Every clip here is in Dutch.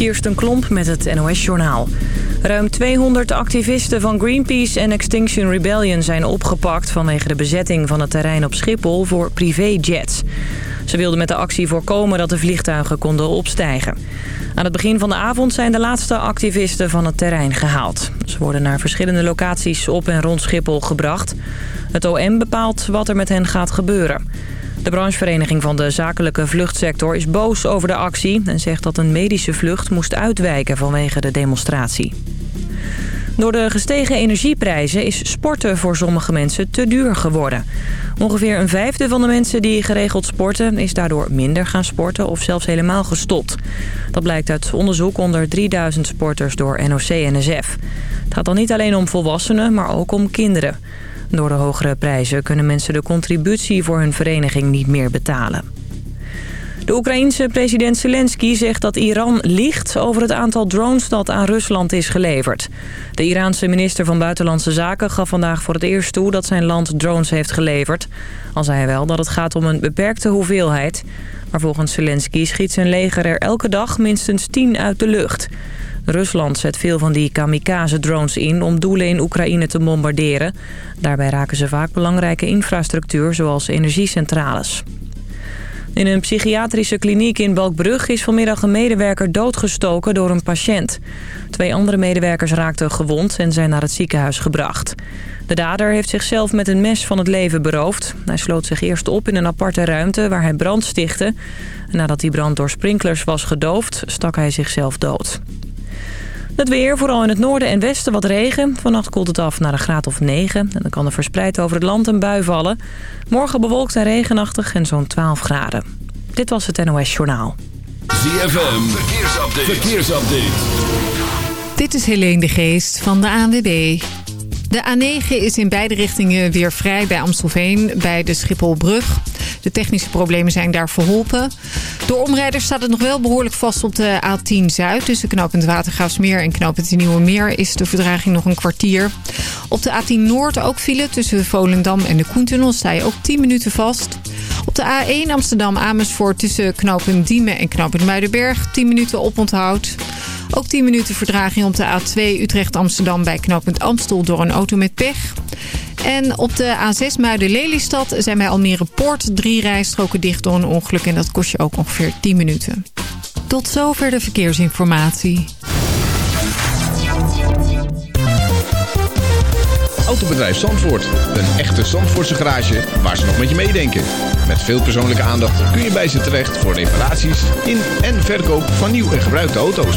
Kirsten Klomp met het NOS-journaal. Ruim 200 activisten van Greenpeace en Extinction Rebellion zijn opgepakt... vanwege de bezetting van het terrein op Schiphol voor privéjets. Ze wilden met de actie voorkomen dat de vliegtuigen konden opstijgen. Aan het begin van de avond zijn de laatste activisten van het terrein gehaald. Ze worden naar verschillende locaties op en rond Schiphol gebracht. Het OM bepaalt wat er met hen gaat gebeuren. De branchevereniging van de zakelijke vluchtsector is boos over de actie... en zegt dat een medische vlucht moest uitwijken vanwege de demonstratie. Door de gestegen energieprijzen is sporten voor sommige mensen te duur geworden. Ongeveer een vijfde van de mensen die geregeld sporten... is daardoor minder gaan sporten of zelfs helemaal gestopt. Dat blijkt uit onderzoek onder 3000 sporters door NOC-NSF. Het gaat dan niet alleen om volwassenen, maar ook om kinderen. Door de hogere prijzen kunnen mensen de contributie voor hun vereniging niet meer betalen. De Oekraïense president Zelensky zegt dat Iran liegt over het aantal drones dat aan Rusland is geleverd. De Iraanse minister van Buitenlandse Zaken gaf vandaag voor het eerst toe dat zijn land drones heeft geleverd. Al zei hij wel dat het gaat om een beperkte hoeveelheid. Maar volgens Zelensky schiet zijn leger er elke dag minstens 10 uit de lucht. Rusland zet veel van die kamikaze-drones in om doelen in Oekraïne te bombarderen. Daarbij raken ze vaak belangrijke infrastructuur zoals energiecentrales. In een psychiatrische kliniek in Balkbrug is vanmiddag een medewerker doodgestoken door een patiënt. Twee andere medewerkers raakten gewond en zijn naar het ziekenhuis gebracht. De dader heeft zichzelf met een mes van het leven beroofd. Hij sloot zich eerst op in een aparte ruimte waar hij brand stichtte. Nadat die brand door sprinklers was gedoofd, stak hij zichzelf dood. Het weer, vooral in het noorden en westen wat regen. Vannacht koelt het af naar een graad of 9. En dan kan er verspreid over het land een bui vallen. Morgen bewolkt en regenachtig en zo'n 12 graden. Dit was het NOS Journaal. ZFM, verkeersupdate. verkeersupdate. Dit is Helene de Geest van de ANWB. De A9 is in beide richtingen weer vrij bij Amstelveen, bij de Schipholbrug. De technische problemen zijn daar verholpen. Door omrijders staat het nog wel behoorlijk vast op de A10 Zuid. Tussen knooppunt Watergraafsmeer en knooppunt Nieuwe Meer is de verdraging nog een kwartier. Op de A10 Noord ook file tussen Volendam en de Koentunnel sta je ook 10 minuten vast. Op de A1 Amsterdam-Amersfoort tussen knooppunt Diemen en knooppunt Muidenberg 10 minuten oponthoud. Ook 10 minuten verdraging op de A2 Utrecht-Amsterdam bij knooppunt Amstel door een auto met pech. En op de A6 Muiden-Lelystad zijn bij Almere Poort drie rijstroken dicht door een ongeluk. En dat kost je ook ongeveer 10 minuten. Tot zover de verkeersinformatie. Autobedrijf Zandvoort. Een echte Zandvoortse garage waar ze nog met je meedenken. Met veel persoonlijke aandacht kun je bij ze terecht voor reparaties in en verkoop van nieuw en gebruikte auto's.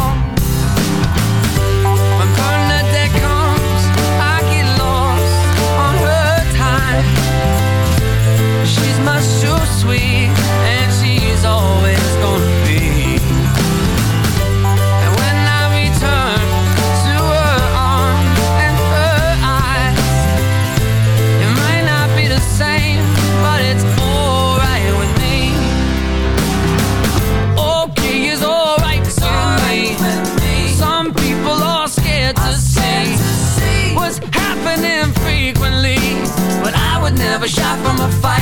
I'ma fight.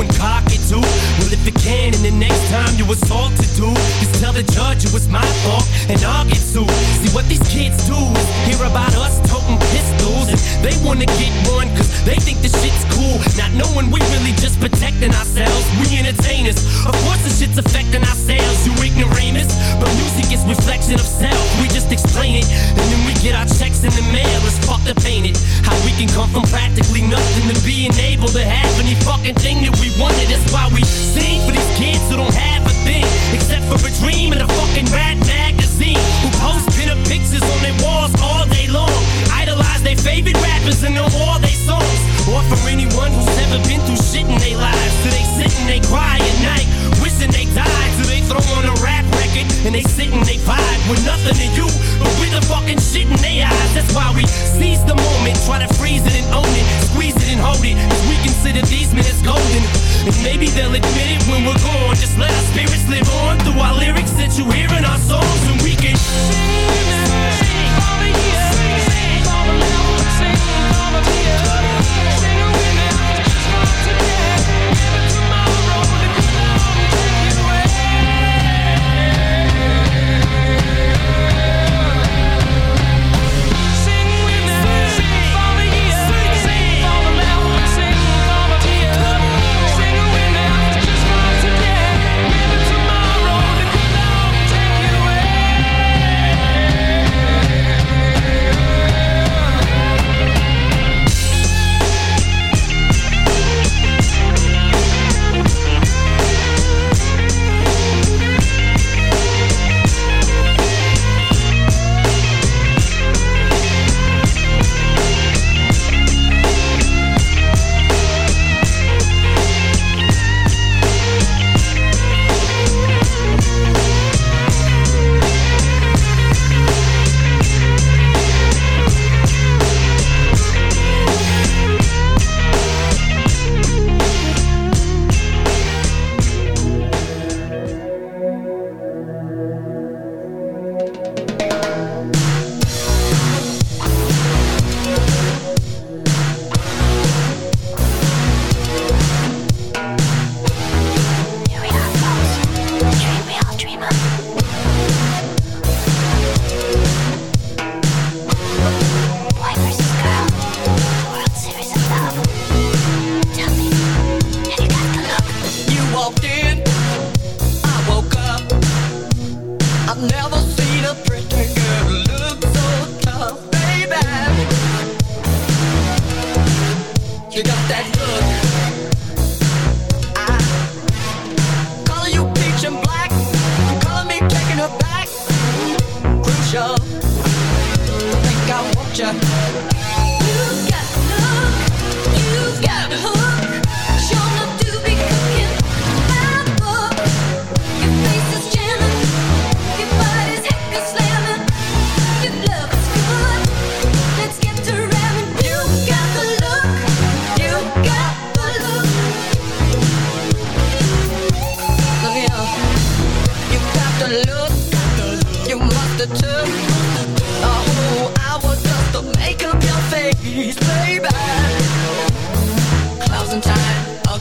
and cock it too. Well, if it can, and the next time you assault to, dude, just tell the judge it was my fault, and I'll get sued. See what these kids do is hear about us toting pistols, and they wanna get one, cause they think the shit's cool. Not knowing we really just protecting ourselves, we entertainers. Of course, the shit's affecting ourselves, you ignoramus. But music is reflection of self, we just explain it, and then we get our checks in the mail. It's fucked up, ain't it? How we can come from practically nothing to being able to have any fucking thing that while we sing for these kids who don't have a thing except for a dream and a fucking rap magazine. Who post pinup pictures on their walls all day long, idolize their favorite rappers and know all their songs. Or for anyone who's never been through shit in their lives, so they sit and they cry at night, wishing they died. So they throw on a rap record and they sit and they vibe with nothing to you, but with the fucking shit in their eyes. That's why we seize the moment, try to freeze it and own it, squeeze it and hold it, we consider these and maybe they'll admit it when we're gone. Just let our spirits live on Through our lyrics that you hear in our songs And we can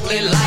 simply like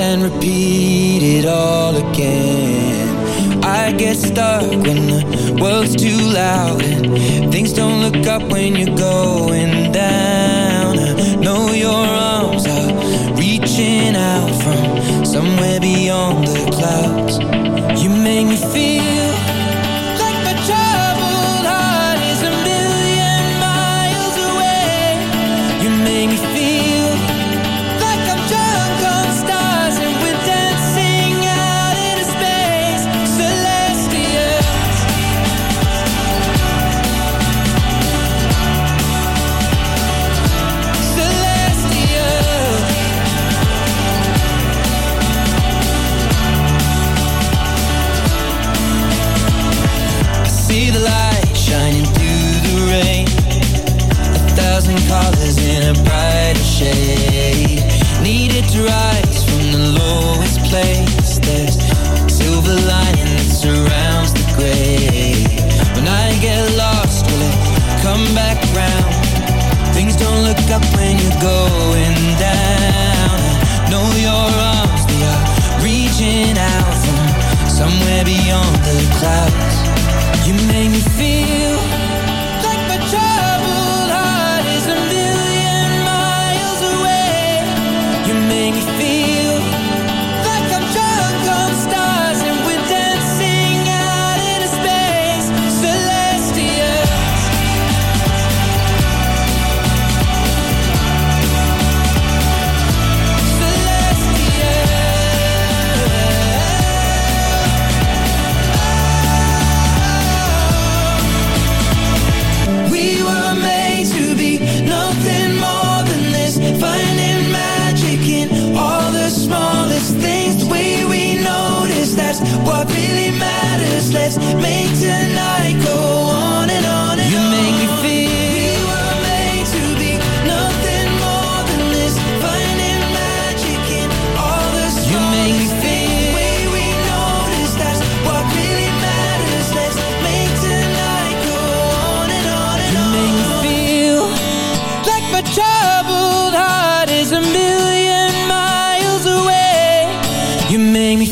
and repeat it all again. I get stuck when the world's too loud and things don't look up when you go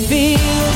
feel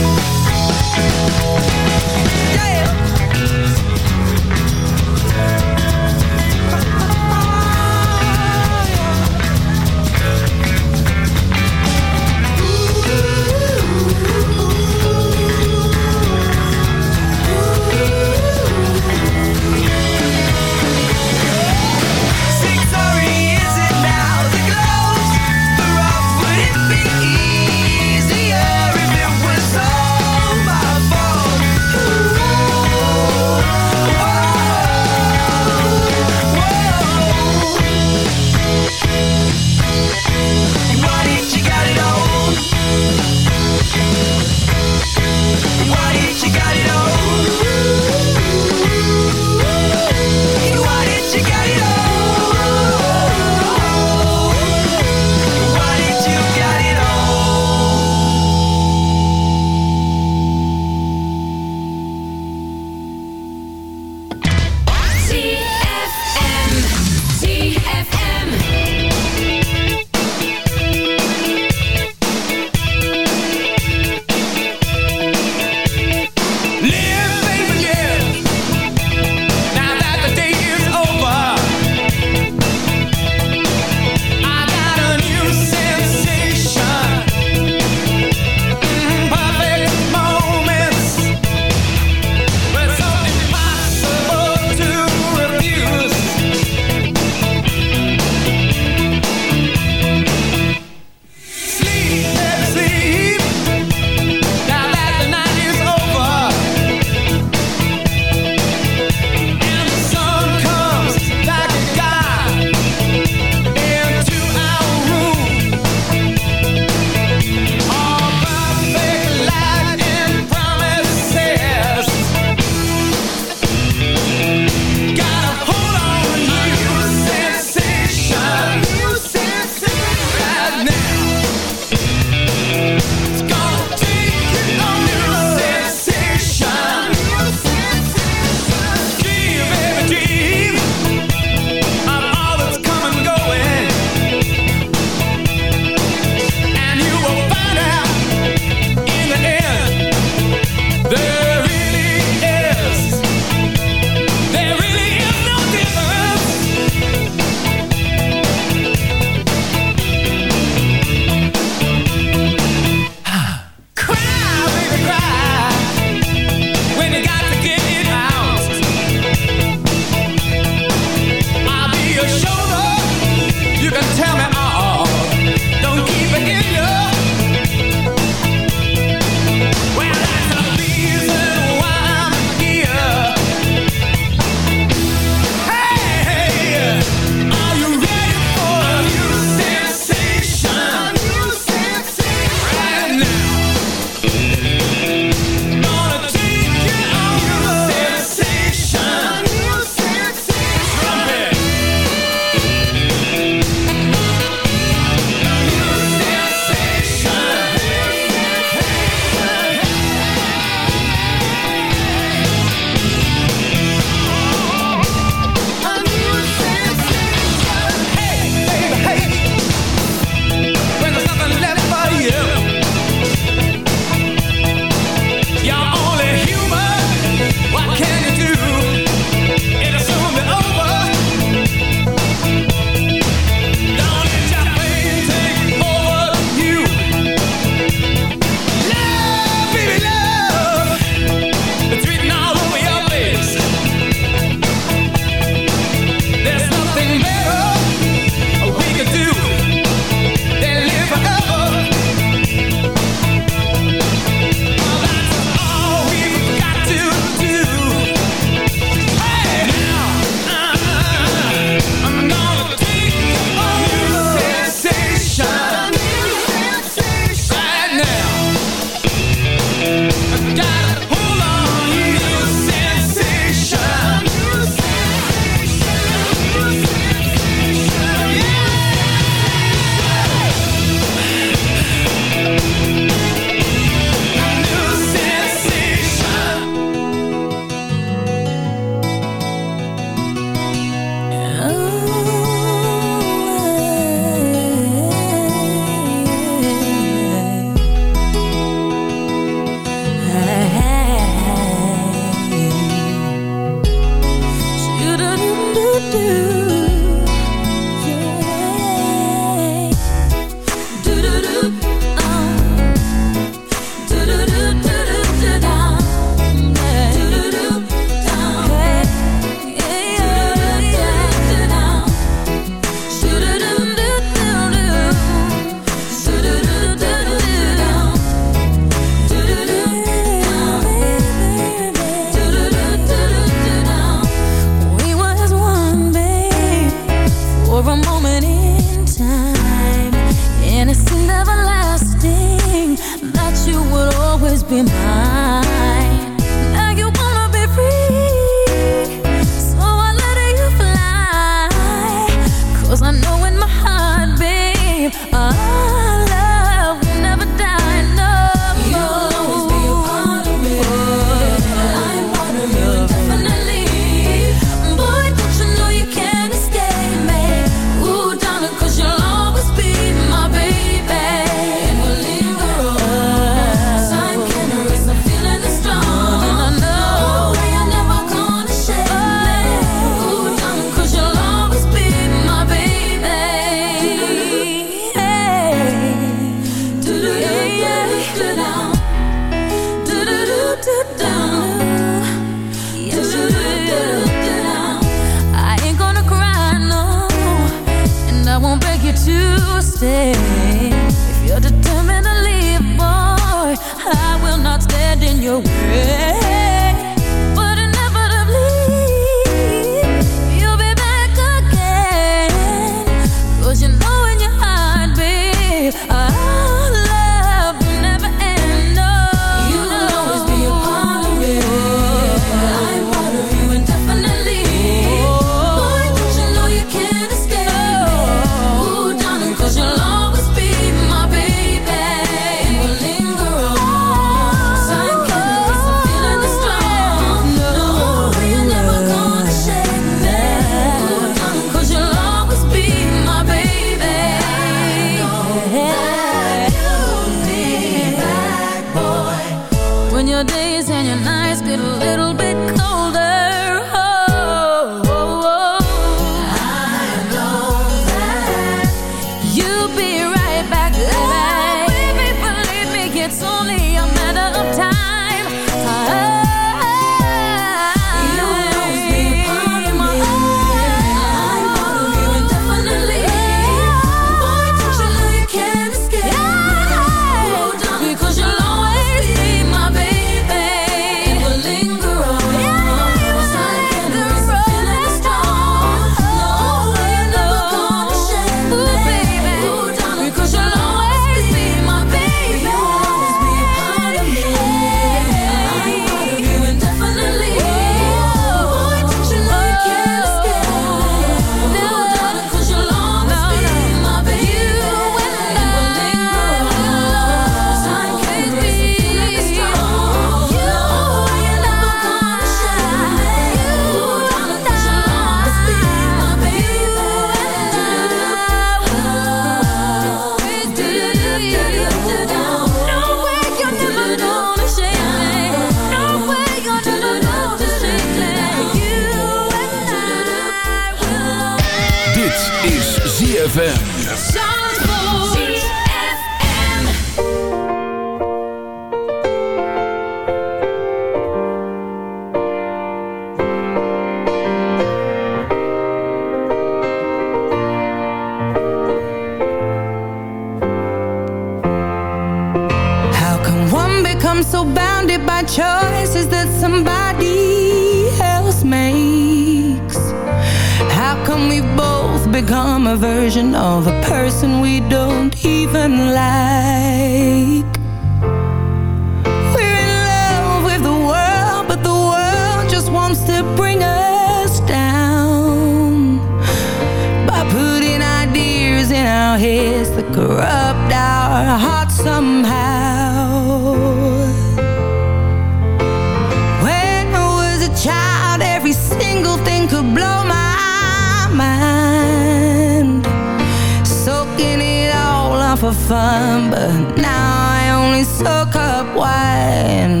But now I only suck up wine.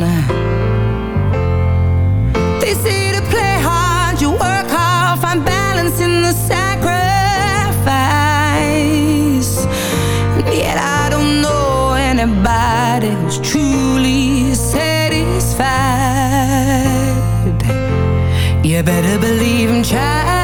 They say to play hard, you work hard Find balance in the sacrifice. Yet I don't know anybody who's truly satisfied. You better believe I'm trying.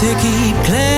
to keep climbing.